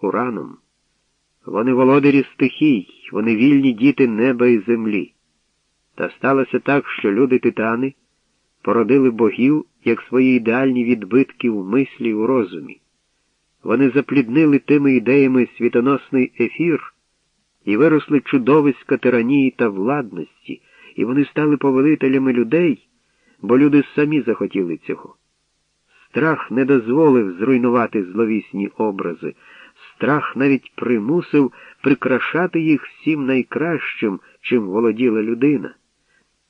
ураном. Вони володарі стихій, вони вільні діти неба і землі. Та сталося так, що люди титани породили богів як свої ідеальні відбитки в мислі у розумі. Вони запліднили тими ідеями світоносний ефір і виросли чудовиська тиранії та владності, і вони стали повелителями людей, бо люди самі захотіли цього. Страх не дозволив зруйнувати зловісні образи, страх навіть примусив прикрашати їх всім найкращим, чим володіла людина.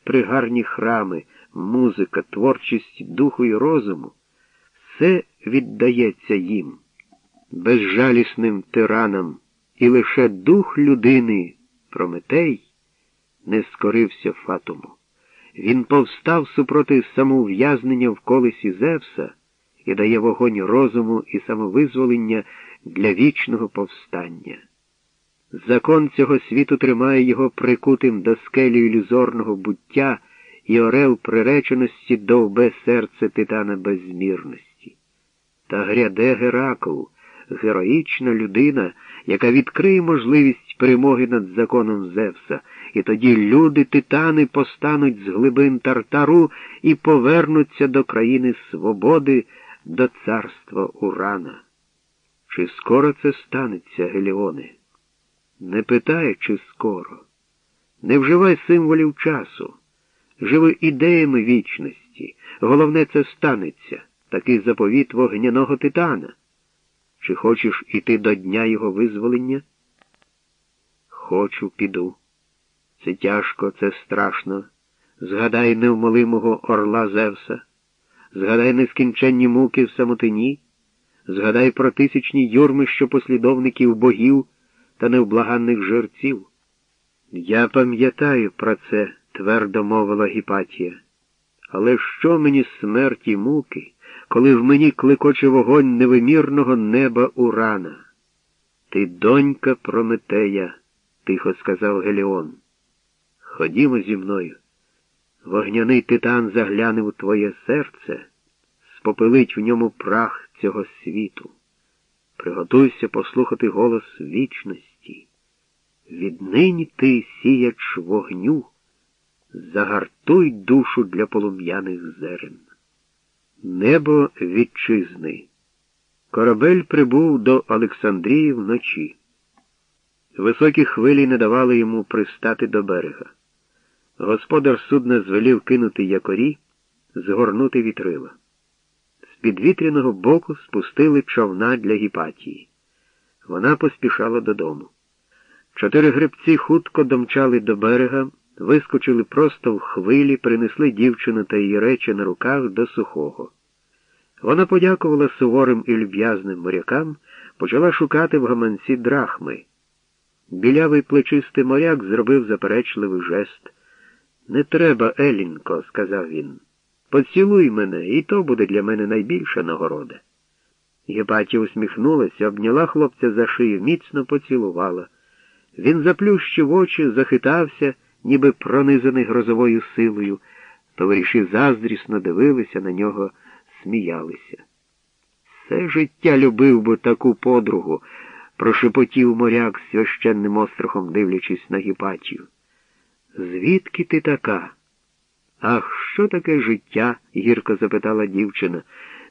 Пригарні храми, музика, творчість духу і розуму все віддається їм, безжалісним тиранам, і лише дух людини, Прометей, не скорився фатуму. Він повстав супроти самоув'язнення в колесі Зевса і дає вогонь розуму і самовизволення для вічного повстання. Закон цього світу тримає його прикутим до скелі ілюзорного буття, і орел приреченості довбе серце титана безмірності. Та гряде Геракл, героїчна людина, яка відкриє можливість перемоги над законом Зевса, і тоді люди титани постануть з глибин Тартару і повернуться до країни свободи, до царства Урана. Чи скоро це станеться, Геліоне? Не питай, чи скоро. Не вживай символів часу, живи ідеями вічності. Головне, це станеться, такий заповіт вогняного титана. Чи хочеш іти до дня його визволення? Хочу, піду. Це тяжко, це страшно. Згадай невмолимого орла Зевса, згадай нескінченні муки в самотині, згадай про тисячні юрми, що послідовників богів та невблаганних жерців. Я пам'ятаю про це, твердо мовила Гіпатія. Але що мені смерті муки, коли в мені кликоче вогонь невимірного неба урана? Ти донька Прометея, тихо сказав Геліон. Ходімо зі мною. Вогняний титан загляне у твоє серце, спопилить в ньому прах цього світу. Приготуйся послухати голос вічності. Віднині ти сіяч вогню, загартуй душу для полум'яних зерен. Небо вітчизни. Корабель прибув до Олександрії вночі. Високі хвилі не давали йому пристати до берега. Господар судна звелів кинути якорі, згорнути вітрила. З підвітряного боку спустили човна для гіпатії. Вона поспішала додому. Чотири гребці хутко домчали до берега, вискочили просто в хвилі, принесли дівчину та її речі на руках до сухого. Вона подякувала суворим і люб'язним морякам, почала шукати в гаманці драхми. Білявий плечистий моряк зробив заперечливий жест. Не треба, Елінко, сказав він. Поцілуй мене, і то буде для мене найбільша нагорода. Гепатія усміхнулася, обняла хлопця за шию, міцно поцілувала. Він заплющив очі, захитався, ніби пронизаний грозовою силою. Товариші заздрісно дивилися на нього, сміялися. Все життя любив би таку подругу, прошепотів моряк священним острахом, дивлячись на Гіпатію. Звідки ти така? Ах, що таке життя? гірко запитала дівчина.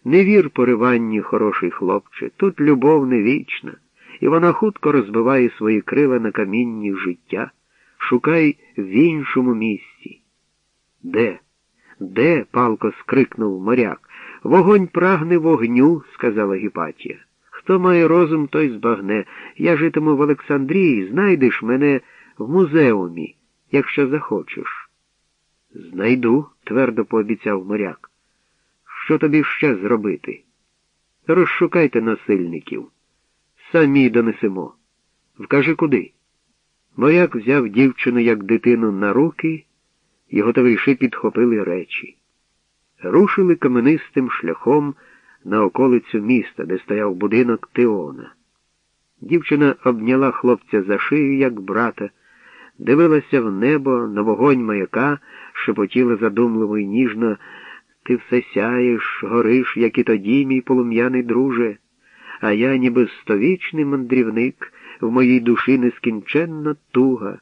Не вір пориванні, хороший хлопче, тут любов не вічна, і вона хутко розбиває свої крила на камінні життя. Шукай в іншому місці. Де? Де? палко скрикнув моряк. Вогонь прагне вогню, сказала Гіпатія. Хто має розум, той збагне. Я житиму в Олександрії, знайдеш мене в музеумі, якщо захочеш. Знайду, твердо пообіцяв моряк. Що тобі ще зробити? Розшукайте насильників. Самі донесемо. Вкажи куди. Моряк взяв дівчину, як дитину, на руки, його товариші підхопили речі. Рушили каменистим шляхом на околицю міста, де стояв будинок Теона. Дівчина обняла хлопця за шию, як брата, дивилася в небо, на вогонь маяка, шепотіла задумливо й ніжно. Ти все сяєш, гориш, як і тоді, мій полум'яний друже. а я ніби стовічний мандрівник, в моїй душі нескінченна туга.